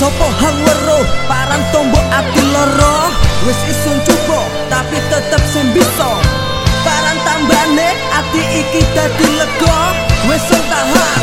sopo hang weruh parang tombo ati loro wis isun cukup tapi tetep sing bisa. Parang tambane ati iki dadi lega wis tahan.